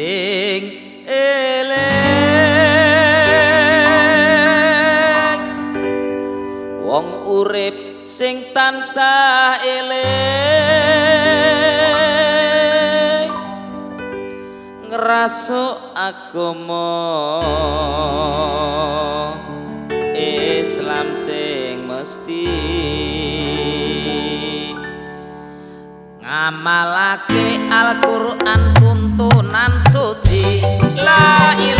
sing eling wong urip sing tansah eling ngrasuk agama Islam sing mesti. Ngamalake Al-Qur'an tuntunan suci. La ilaha